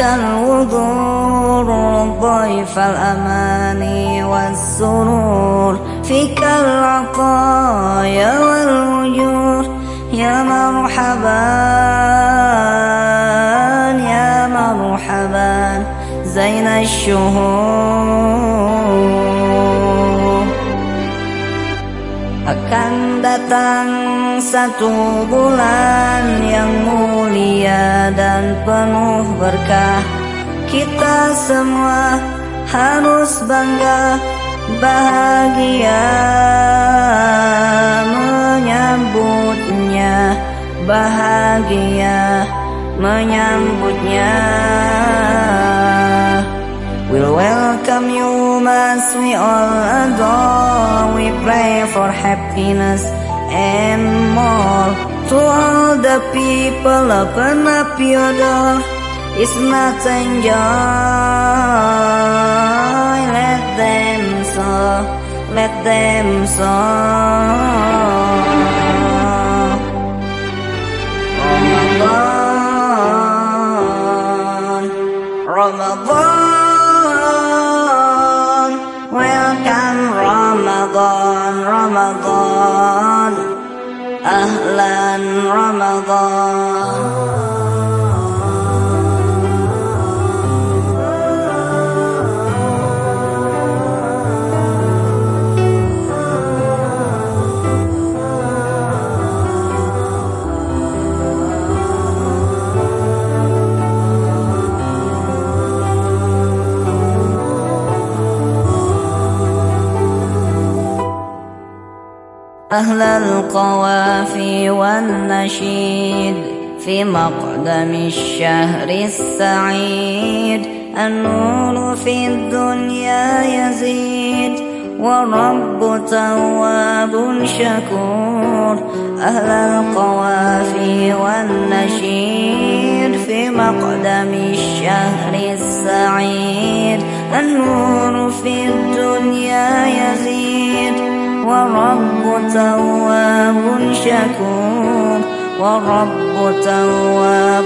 الوضور ضيف الأمان والسرور. فيك العطايا والوجور يا مرحبا يا مرحبا. زين الشهور. Akan datang satu bulan yang mulia dan penuh berkah. Kita semua harus bangga bahagia menyambutnya. Bahagia menyambutnya. We'll welcome you as we all adore We pray for happiness and more. To all the people open up your door. It's not enjoy Let them soar. Let them soar Ramadan Ramadan Ahlan Ramadan أهل القوافي والنشيد في مقدم الشهر السعيد. النور في الدنيا يزيد والرب تواب شكور. أهل القوافي والنشيد في مقدم الشهر السعيد. النور في الدنيا يزيد ورب تواب شكور ورب تواب